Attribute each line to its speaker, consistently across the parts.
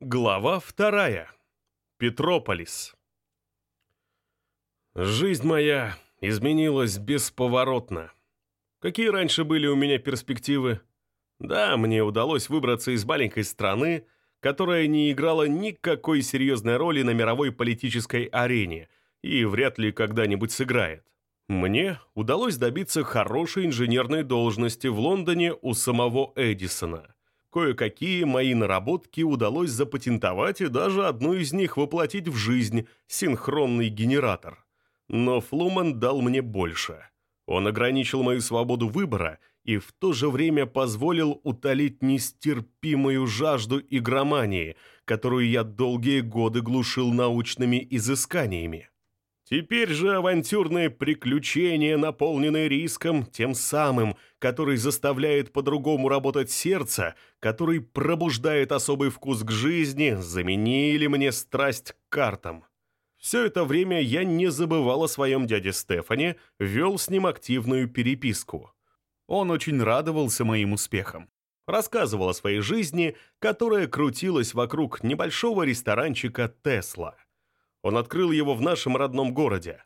Speaker 1: Глава вторая. Петрополис. Жизнь моя изменилась бесповоротно. Какие раньше были у меня перспективы? Да, мне удалось выбраться из маленькой страны, которая не играла никакой серьезной роли на мировой политической арене и вряд ли когда-нибудь сыграет. Мне удалось добиться хорошей инженерной должности в Лондоне у самого Эдисона – Кое-какие мои наработки удалось запатентовать и даже одну из них воплотить в жизнь – синхронный генератор. Но Флуман дал мне больше. Он ограничил мою свободу выбора и в то же время позволил утолить нестерпимую жажду игромании, которую я долгие годы глушил научными изысканиями. Теперь же авантюрные приключения, наполненные риском, тем самым, который заставляет по-другому работать сердце, который пробуждает особый вкус к жизни, заменили мне страсть к картам. Все это время я не забывал о своем дяде Стефане, вел с ним активную переписку. Он очень радовался моим успехам. Рассказывал о своей жизни, которая крутилась вокруг небольшого ресторанчика «Тесла». Он открыл его в нашем родном городе.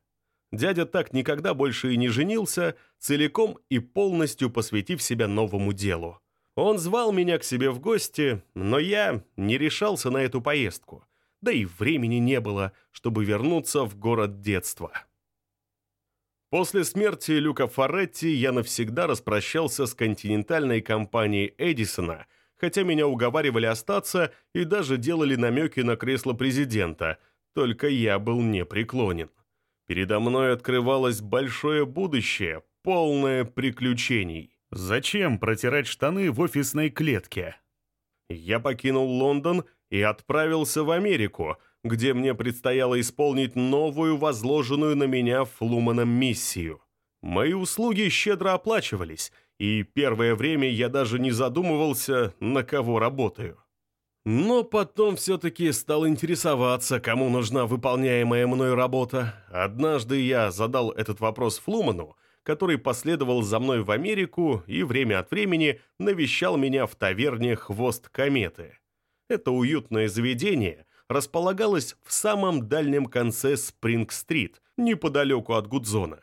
Speaker 1: Дядя так никогда больше и не женился, целиком и полностью посвятив себя новому делу. Он звал меня к себе в гости, но я не решался на эту поездку, да и времени не было, чтобы вернуться в город детства. После смерти Люка Форетти я навсегда распрощался с континентальной компанией Эдисона, хотя меня уговаривали остаться и даже делали намеки на кресло президента – только я был непреклонен. Передо мной открывалось большое будущее, полное приключений. Зачем протирать штаны в офисной клетке? Я покинул Лондон и отправился в Америку, где мне предстояло исполнить новую возложенную на меня Флуманом миссию. Мои услуги щедро оплачивались, и первое время я даже не задумывался, на кого работаю. Но потом все-таки стал интересоваться, кому нужна выполняемая мной работа. Однажды я задал этот вопрос Флуману, который последовал за мной в Америку и время от времени навещал меня в таверне «Хвост кометы». Это уютное заведение располагалось в самом дальнем конце Спринг-стрит, неподалеку от Гудзона.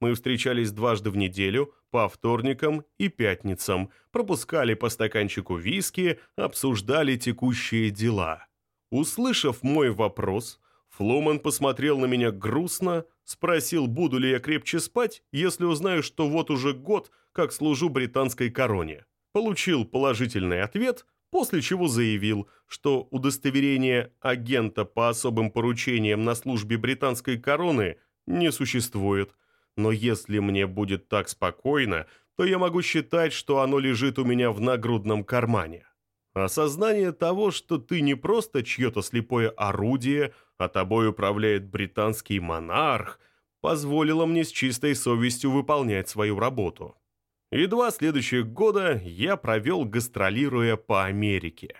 Speaker 1: Мы встречались дважды в неделю, по вторникам и пятницам, пропускали по стаканчику виски, обсуждали текущие дела. Услышав мой вопрос, Фломан посмотрел на меня грустно, спросил, буду ли я крепче спать, если узнаю, что вот уже год, как служу британской короне. Получил положительный ответ, после чего заявил, что удостоверение агента по особым поручениям на службе британской короны не существует, но если мне будет так спокойно, то я могу считать, что оно лежит у меня в нагрудном кармане. Осознание того, что ты не просто чье-то слепое орудие, а тобой управляет британский монарх, позволило мне с чистой совестью выполнять свою работу. И два следующих года я провел, гастролируя по Америке.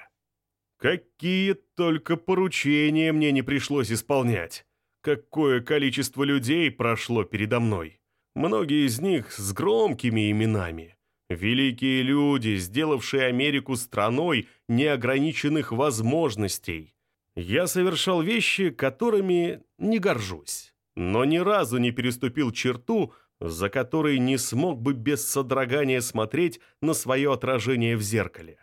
Speaker 1: Какие только поручения мне не пришлось исполнять какое количество людей прошло передо мной. Многие из них с громкими именами. Великие люди, сделавшие Америку страной неограниченных возможностей. Я совершал вещи, которыми не горжусь, но ни разу не переступил черту, за которой не смог бы без содрогания смотреть на свое отражение в зеркале.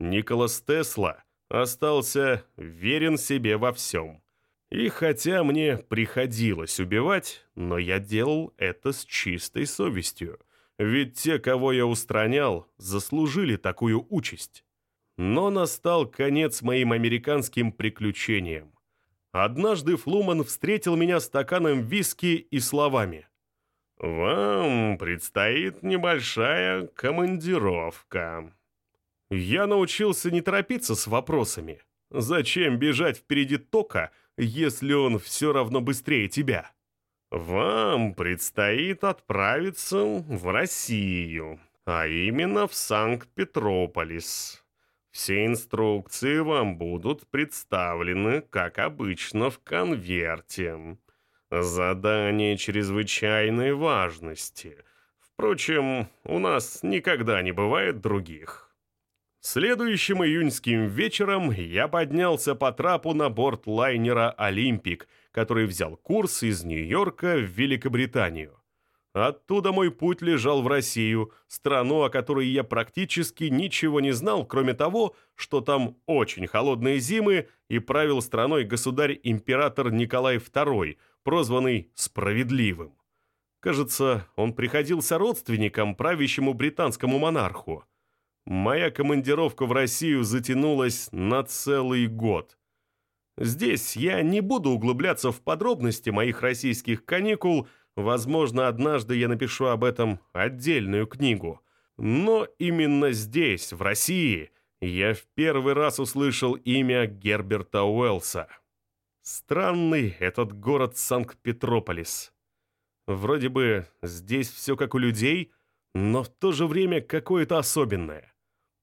Speaker 1: Николас Тесла остался верен себе во всем. И хотя мне приходилось убивать, но я делал это с чистой совестью, ведь те, кого я устранял, заслужили такую участь. Но настал конец моим американским приключениям. Однажды Флуман встретил меня стаканом виски и словами. «Вам предстоит небольшая командировка». Я научился не торопиться с вопросами. Зачем бежать впереди тока, если он все равно быстрее тебя? Вам предстоит отправиться в Россию, а именно в Санкт-Петрополис. Все инструкции вам будут представлены, как обычно, в конверте. Задание чрезвычайной важности. Впрочем, у нас никогда не бывает других. Следующим июньским вечером я поднялся по трапу на борт лайнера «Олимпик», который взял курс из Нью-Йорка в Великобританию. Оттуда мой путь лежал в Россию, страну, о которой я практически ничего не знал, кроме того, что там очень холодные зимы и правил страной государь-император Николай II, прозванный «Справедливым». Кажется, он приходился родственником правящему британскому монарху. Моя командировка в Россию затянулась на целый год. Здесь я не буду углубляться в подробности моих российских каникул, возможно, однажды я напишу об этом отдельную книгу. Но именно здесь, в России, я в первый раз услышал имя Герберта Уэллса. Странный этот город Санкт-Петрополис. Вроде бы здесь все как у людей, но в то же время какое-то особенное.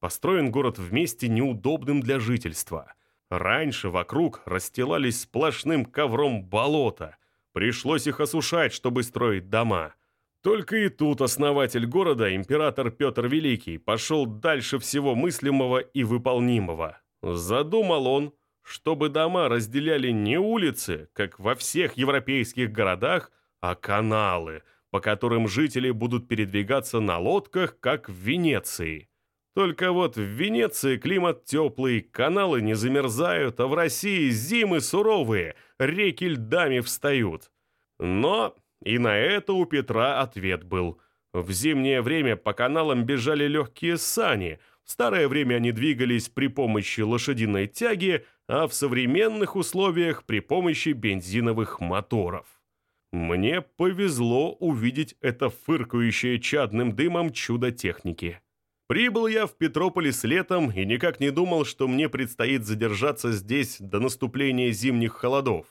Speaker 1: Построен город вместе неудобным для жительства. Раньше вокруг расстилались сплошным ковром болота. Пришлось их осушать, чтобы строить дома. Только и тут основатель города, император Петр Великий, пошел дальше всего мыслимого и выполнимого. Задумал он, чтобы дома разделяли не улицы, как во всех европейских городах, а каналы, по которым жители будут передвигаться на лодках, как в Венеции. Только вот в Венеции климат теплый, каналы не замерзают, а в России зимы суровые, реки льдами встают. Но и на это у Петра ответ был. В зимнее время по каналам бежали легкие сани, в старое время они двигались при помощи лошадиной тяги, а в современных условиях при помощи бензиновых моторов. Мне повезло увидеть это фыркающее чадным дымом чудо техники. Прибыл я в Петрополис летом и никак не думал, что мне предстоит задержаться здесь до наступления зимних холодов.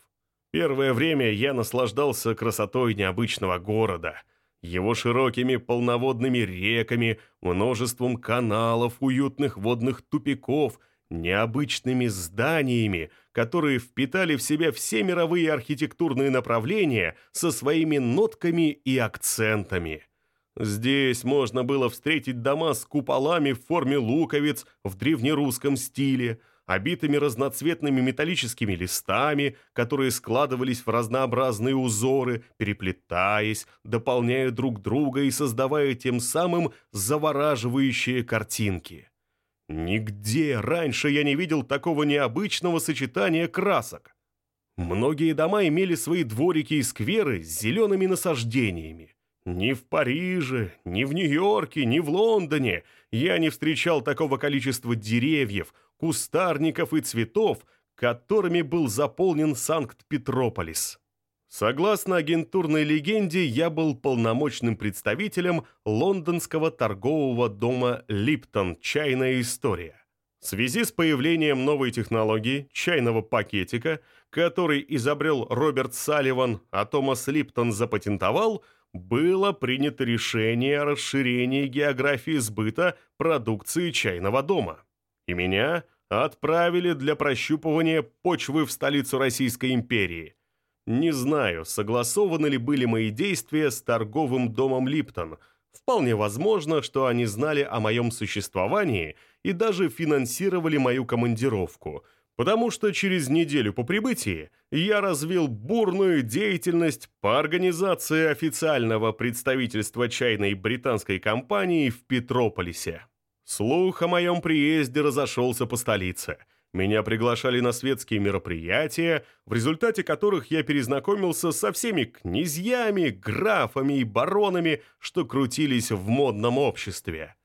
Speaker 1: Первое время я наслаждался красотой необычного города, его широкими полноводными реками, множеством каналов, уютных водных тупиков – необычными зданиями, которые впитали в себя все мировые архитектурные направления со своими нотками и акцентами. Здесь можно было встретить дома с куполами в форме луковиц в древнерусском стиле, обитыми разноцветными металлическими листами, которые складывались в разнообразные узоры, переплетаясь, дополняя друг друга и создавая тем самым завораживающие картинки. Нигде раньше я не видел такого необычного сочетания красок. Многие дома имели свои дворики и скверы с зелеными насаждениями. Ни в Париже, ни в Нью-Йорке, ни в Лондоне я не встречал такого количества деревьев, кустарников и цветов, которыми был заполнен Санкт-Петрополис. Согласно агентурной легенде, я был полномочным представителем лондонского торгового дома «Липтон. Чайная история». В связи с появлением новой технологии, чайного пакетика, который изобрел Роберт Салливан, а Томас Липтон запатентовал, было принято решение о расширении географии сбыта продукции чайного дома. И меня отправили для прощупывания почвы в столицу Российской империи – не знаю, согласованы ли были мои действия с торговым домом Липтон. Вполне возможно, что они знали о моем существовании и даже финансировали мою командировку, потому что через неделю по прибытии я развил бурную деятельность по организации официального представительства чайной британской компании в Петрополисе. Слух о моем приезде разошелся по столице – меня приглашали на светские мероприятия, в результате которых я перезнакомился со всеми князьями, графами и баронами, что крутились в модном обществе.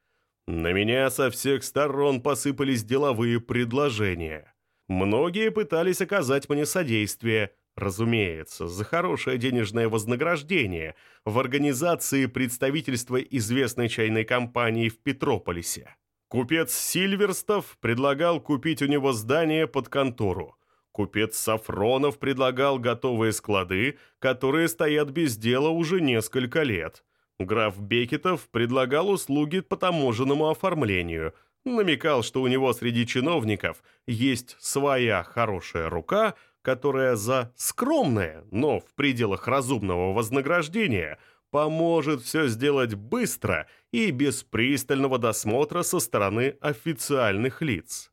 Speaker 1: На меня со всех сторон посыпались деловые предложения. Многие пытались оказать мне содействие, разумеется, за хорошее денежное вознаграждение в организации представительства известной чайной компании в Петрополисе. Купец Сильверстов предлагал купить у него здание под контору. Купец Сафронов предлагал готовые склады, которые стоят без дела уже несколько лет. Граф Бекетов предлагал услуги по таможенному оформлению, намекал, что у него среди чиновников есть своя хорошая рука, которая за скромное, но в пределах разумного вознаграждения поможет все сделать быстро и без пристального досмотра со стороны официальных лиц.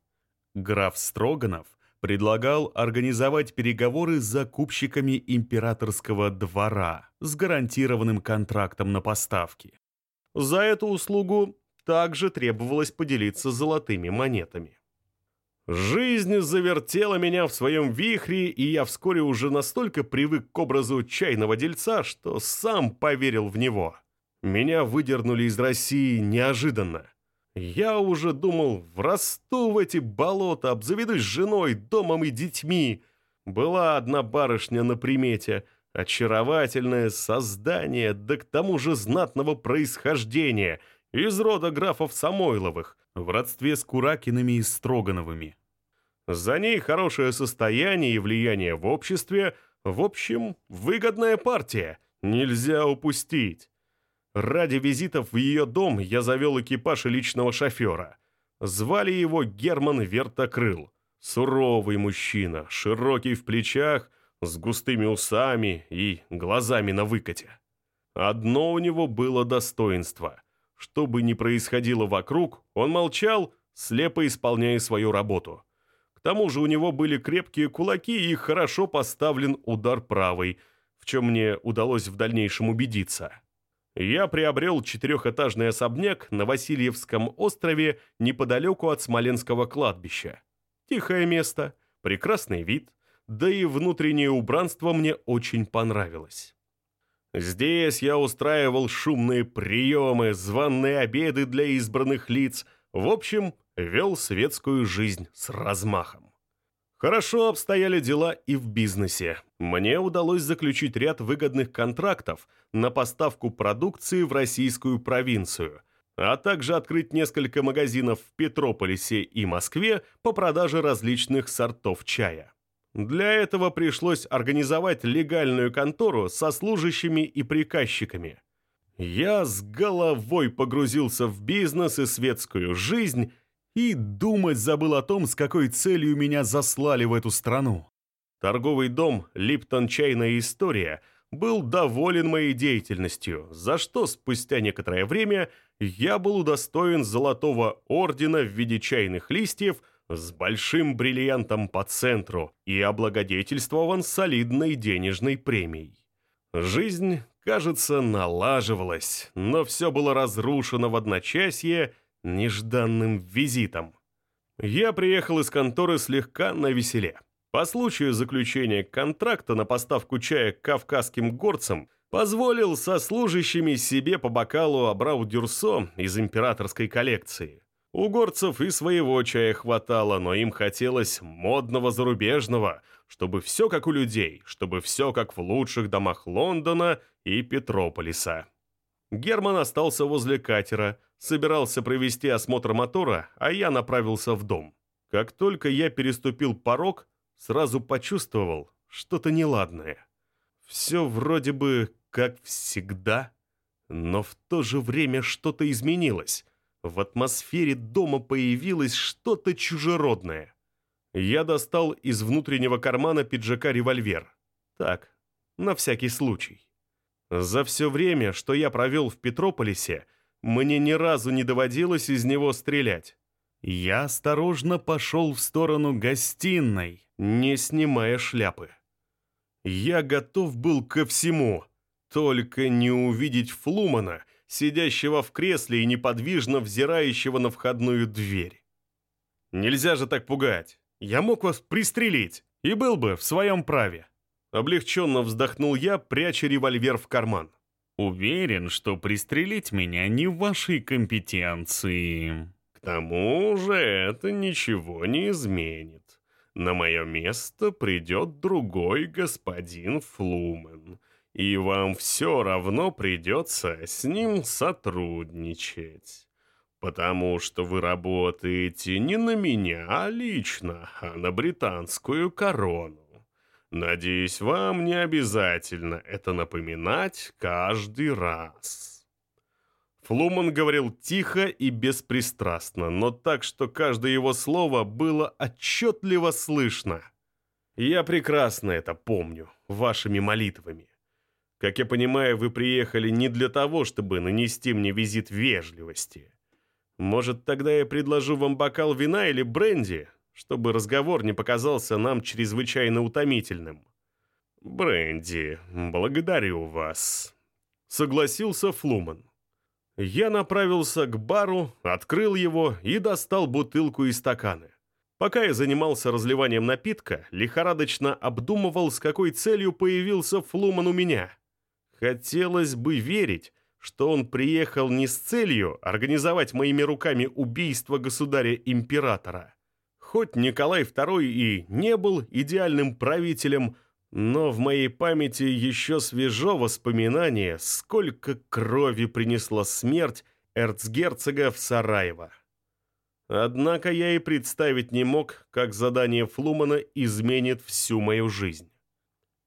Speaker 1: Граф Строганов предлагал организовать переговоры с закупщиками императорского двора с гарантированным контрактом на поставки. За эту услугу также требовалось поделиться золотыми монетами. Жизнь завертела меня в своем вихре, и я вскоре уже настолько привык к образу чайного дельца, что сам поверил в него. Меня выдернули из России неожиданно. Я уже думал, врасту в эти болота, обзаведусь женой, домом и детьми. Была одна барышня на примете, очаровательное создание, да к тому же знатного происхождения, из рода графов Самойловых, в родстве с Куракиными и Строгановыми. За ней хорошее состояние и влияние в обществе, в общем, выгодная партия, нельзя упустить. Ради визитов в ее дом я завел экипаж и личного шофера. Звали его Герман Вертокрыл. Суровый мужчина, широкий в плечах, с густыми усами и глазами на выкате. Одно у него было достоинство. Что бы ни происходило вокруг, он молчал, слепо исполняя свою работу. К тому же у него были крепкие кулаки и хорошо поставлен удар правой, в чем мне удалось в дальнейшем убедиться я приобрел четырехэтажный особняк на Васильевском острове неподалеку от Смоленского кладбища. Тихое место, прекрасный вид, да и внутреннее убранство мне очень понравилось. Здесь я устраивал шумные приемы, званные обеды для избранных лиц, в общем, вел светскую жизнь с размахом. Хорошо обстояли дела и в бизнесе. Мне удалось заключить ряд выгодных контрактов на поставку продукции в российскую провинцию, а также открыть несколько магазинов в Петрополисе и Москве по продаже различных сортов чая. Для этого пришлось организовать легальную контору со служащими и приказчиками. Я с головой погрузился в бизнес и светскую жизнь и думать забыл о том, с какой целью меня заслали в эту страну. Торговый дом «Липтон Чайная история» был доволен моей деятельностью, за что спустя некоторое время я был удостоен золотого ордена в виде чайных листьев с большим бриллиантом по центру и облагодетельствован солидной денежной премией. Жизнь, кажется, налаживалась, но все было разрушено в одночасье – нежданным визитом. Я приехал из конторы слегка на веселе. По случаю заключения контракта на поставку чая кавказским горцам позволил со служащими себе по бокалу Абрау Дюрсо из императорской коллекции. У горцев и своего чая хватало, но им хотелось модного зарубежного, чтобы все как у людей, чтобы все как в лучших домах Лондона и Петрополиса. Герман остался возле катера, собирался провести осмотр мотора, а я направился в дом. Как только я переступил порог, сразу почувствовал что-то неладное. Все вроде бы как всегда, но в то же время что-то изменилось. В атмосфере дома появилось что-то чужеродное. Я достал из внутреннего кармана пиджака револьвер. Так, на всякий случай. За все время, что я провел в Петрополисе, мне ни разу не доводилось из него стрелять. Я осторожно пошел в сторону гостиной, не снимая шляпы. Я готов был ко всему, только не увидеть Флумана, сидящего в кресле и неподвижно взирающего на входную дверь. Нельзя же так пугать. Я мог вас пристрелить и был бы в своем праве. Облегченно вздохнул я, пряча револьвер в карман. «Уверен, что пристрелить меня не в вашей компетенции». «К тому же это ничего не изменит. На мое место придет другой господин Флумен, и вам все равно придется с ним сотрудничать» потому что вы работаете не на меня лично, а на британскую корону. Надеюсь, вам не обязательно это напоминать каждый раз. Флуман говорил тихо и беспристрастно, но так, что каждое его слово было отчетливо слышно. Я прекрасно это помню, вашими молитвами. Как я понимаю, вы приехали не для того, чтобы нанести мне визит вежливости. Может, тогда я предложу вам бокал вина или бренди, чтобы разговор не показался нам чрезвычайно утомительным?» «Бренди, благодарю вас», — согласился Флуман. Я направился к бару, открыл его и достал бутылку и стаканы. Пока я занимался разливанием напитка, лихорадочно обдумывал, с какой целью появился Флуман у меня. Хотелось бы верить, что он приехал не с целью организовать моими руками убийство государя-императора. Хоть Николай II и не был идеальным правителем, но в моей памяти еще свежо воспоминание, сколько крови принесла смерть эрцгерцога в Сараево. Однако я и представить не мог, как задание Флумана изменит всю мою жизнь.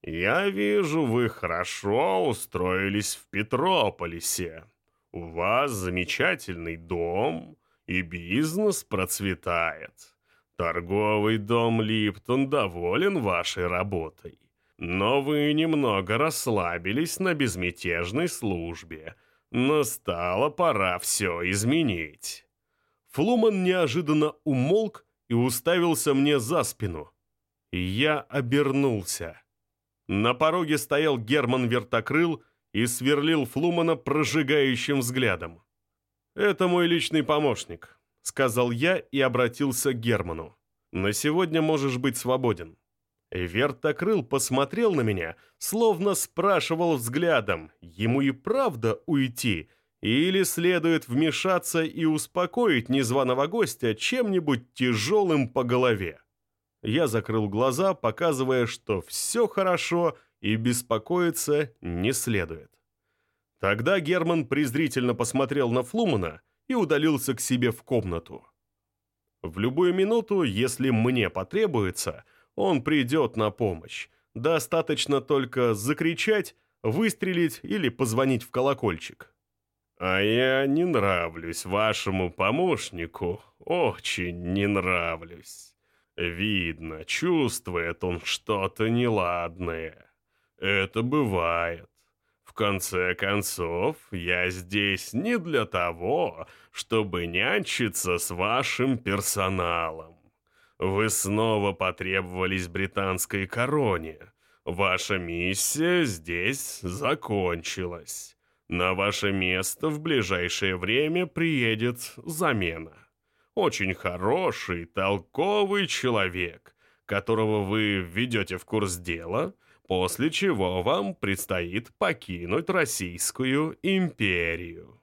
Speaker 1: «Я вижу, вы хорошо устроились в Петрополисе. У вас замечательный дом, и бизнес процветает. Торговый дом Липтон доволен вашей работой. Но вы немного расслабились на безмятежной службе. Настала пора все изменить». Флуман неожиданно умолк и уставился мне за спину. Я обернулся. На пороге стоял Герман Вертокрыл и сверлил Флумана прожигающим взглядом. «Это мой личный помощник», — сказал я и обратился к Герману. «На сегодня можешь быть свободен». Вертокрыл посмотрел на меня, словно спрашивал взглядом, ему и правда уйти, или следует вмешаться и успокоить незваного гостя чем-нибудь тяжелым по голове. Я закрыл глаза, показывая, что все хорошо и беспокоиться не следует. Тогда Герман презрительно посмотрел на Флумана и удалился к себе в комнату. В любую минуту, если мне потребуется, он придет на помощь. Достаточно только закричать, выстрелить или позвонить в колокольчик. «А я не нравлюсь вашему помощнику, очень не нравлюсь». Видно, чувствует он что-то неладное. Это бывает. В конце концов, я здесь не для того, чтобы нянчиться с вашим персоналом. Вы снова потребовались британской короне. Ваша миссия здесь закончилась. На ваше место в ближайшее время приедет замена очень хороший, толковый человек, которого вы введете в курс дела, после чего вам предстоит покинуть Российскую империю.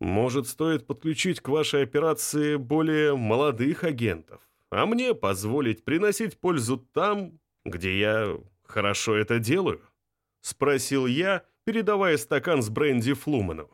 Speaker 1: Может, стоит подключить к вашей операции более молодых агентов, а мне позволить приносить пользу там, где я хорошо это делаю?» — спросил я, передавая стакан с бренди Флуману.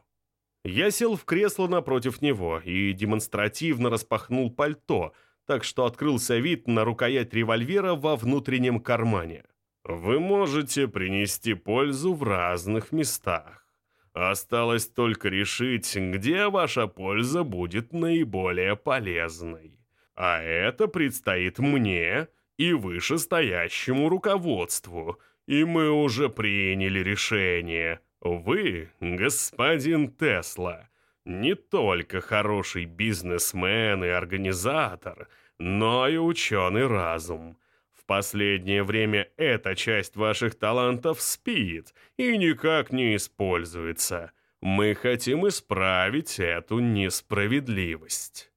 Speaker 1: Я сел в кресло напротив него и демонстративно распахнул пальто, так что открылся вид на рукоять револьвера во внутреннем кармане. «Вы можете принести пользу в разных местах. Осталось только решить, где ваша польза будет наиболее полезной. А это предстоит мне и вышестоящему руководству, и мы уже приняли решение». Вы, господин Тесла, не только хороший бизнесмен и организатор, но и ученый разум. В последнее время эта часть ваших талантов спит и никак не используется. Мы хотим исправить эту несправедливость.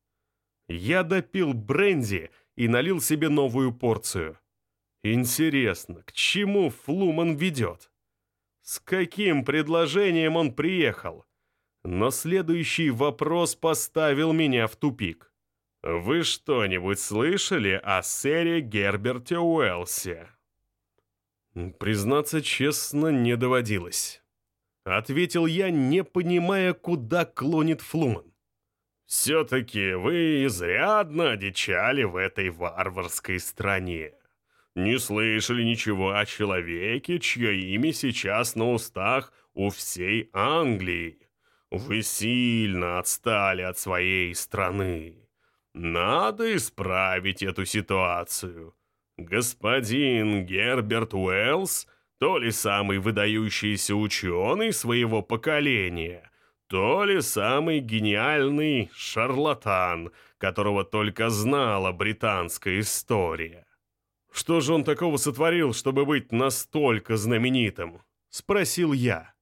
Speaker 1: Я допил бренди и налил себе новую порцию. Интересно, к чему Флуман ведет? С каким предложением он приехал? Но следующий вопрос поставил меня в тупик. «Вы что-нибудь слышали о сэре Герберте Уэлсе?» Признаться честно, не доводилось. Ответил я, не понимая, куда клонит Флуман. «Все-таки вы изрядно одичали в этой варварской стране не слышали ничего о человеке, чье имя сейчас на устах у всей Англии. Вы сильно отстали от своей страны. Надо исправить эту ситуацию. Господин Герберт Уэллс То ли самый выдающийся ученый своего поколения, то ли самый гениальный шарлатан, которого только знала британская история. «Что же он такого сотворил, чтобы быть настолько знаменитым?» — спросил я.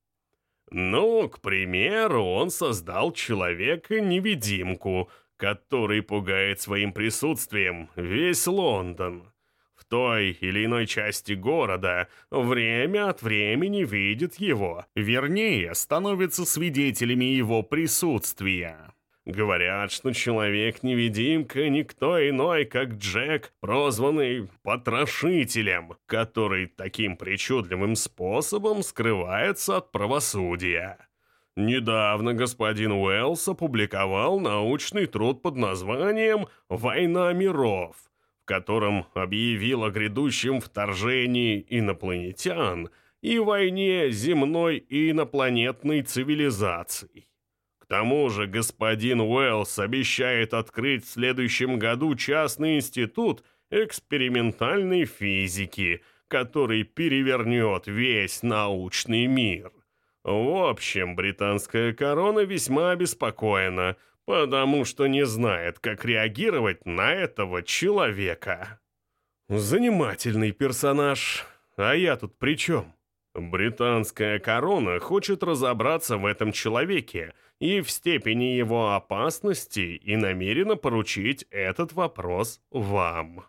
Speaker 1: «Ну, к примеру, он создал человека-невидимку, который пугает своим присутствием весь Лондон. В той или иной части города время от времени видит его, вернее, становится свидетелями его присутствия. Говорят, что человек-невидимка никто иной, как Джек, прозванный Потрошителем, который таким причудливым способом скрывается от правосудия. Недавно господин Уэллс опубликовал научный труд под названием «Война миров», в котором объявил о грядущем вторжении инопланетян и войне земной и инопланетной цивилизаций. Тому же господин Уэллс обещает открыть в следующем году частный институт экспериментальной физики, который перевернет весь научный мир. В общем, британская корона весьма обеспокоена, потому что не знает, как реагировать на этого человека. Занимательный персонаж. А я тут при чем? Британская корона хочет разобраться в этом человеке и в степени его опасности и намерена поручить этот вопрос вам.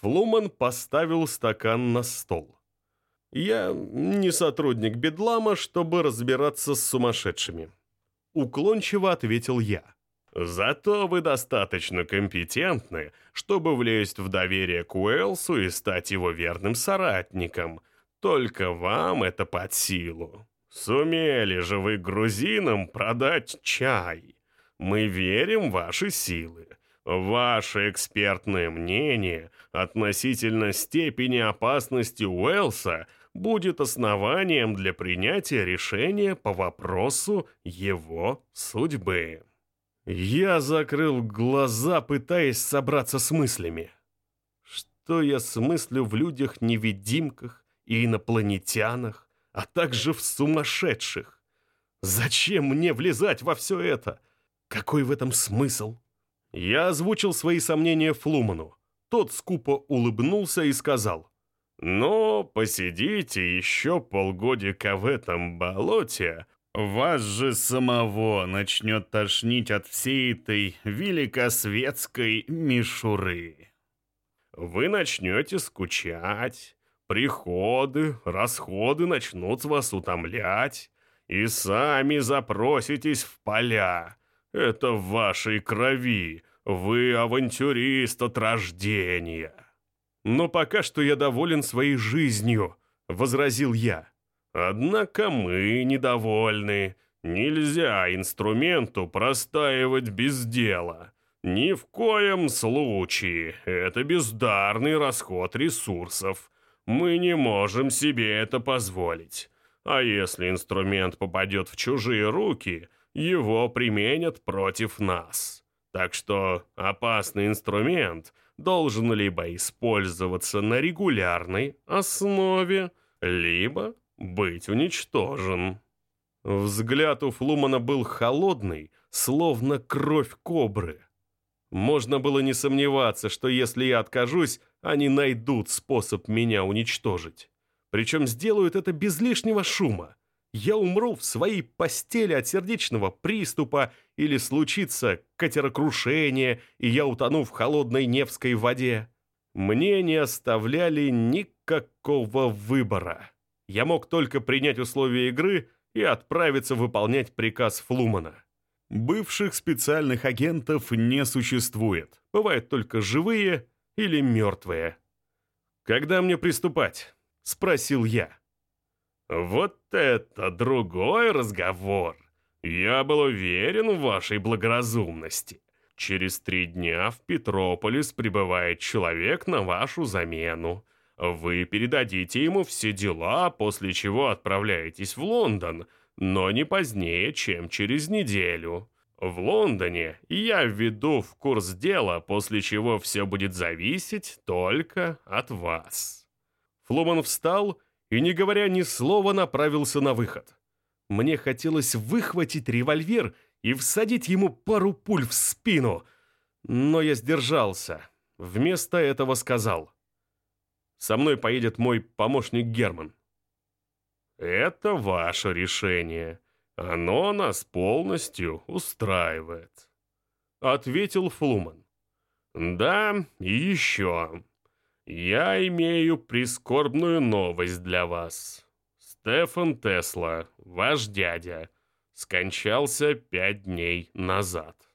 Speaker 1: Флуман поставил стакан на стол. Я не сотрудник Бедлама, чтобы разбираться с сумасшедшими. Уклончиво ответил я. Зато вы достаточно компетентны, чтобы влезть в доверие к Уэлсу и стать его верным соратником – только вам это под силу. Сумели же вы грузинам продать чай. Мы верим в ваши силы. Ваше экспертное мнение относительно степени опасности Уэлса будет основанием для принятия решения по вопросу его судьбы. Я закрыл глаза, пытаясь собраться с мыслями. Что я смыслю в людях-невидимках, и инопланетянах, а также в сумасшедших. Зачем мне влезать во все это? Какой в этом смысл? Я озвучил свои сомнения Флуману. Тот скупо улыбнулся и сказал, «Но посидите еще полгодика в этом болоте, вас же самого начнет тошнить от всей этой великосветской мишуры. Вы начнете скучать, Приходы, расходы начнут вас утомлять, и сами запроситесь в поля. Это в вашей крови, вы авантюрист от рождения. Но пока что я доволен своей жизнью, возразил я. Однако мы недовольны. Нельзя инструменту простаивать без дела. Ни в коем случае. Это бездарный расход ресурсов. Мы не можем себе это позволить. А если инструмент попадет в чужие руки, его применят против нас. Так что опасный инструмент должен либо использоваться на регулярной основе, либо быть уничтожен. Взгляд у Флумана был холодный, словно кровь кобры. Можно было не сомневаться, что если я откажусь, они найдут способ меня уничтожить. Причем сделают это без лишнего шума. Я умру в своей постели от сердечного приступа или случится катерокрушение, и я утону в холодной Невской воде. Мне не оставляли никакого выбора. Я мог только принять условия игры и отправиться выполнять приказ Флумана. Бывших специальных агентов не существует. Бывают только живые или мертвые. «Когда мне приступать?» — спросил я. «Вот это другой разговор. Я был уверен в вашей благоразумности. Через три дня в Петрополис прибывает человек на вашу замену. Вы передадите ему все дела, после чего отправляетесь в Лондон, но не позднее, чем через неделю. В Лондоне я введу в курс дела, после чего все будет зависеть только от вас». Флуман встал и, не говоря ни слова, направился на выход. Мне хотелось выхватить револьвер и всадить ему пару пуль в спину, но я сдержался. Вместо этого сказал. «Со мной поедет мой помощник Герман». «Это ваше решение. Оно нас полностью устраивает», — ответил Флуман. «Да, и еще. Я имею прискорбную новость для вас. Стефан Тесла, ваш дядя, скончался пять дней назад».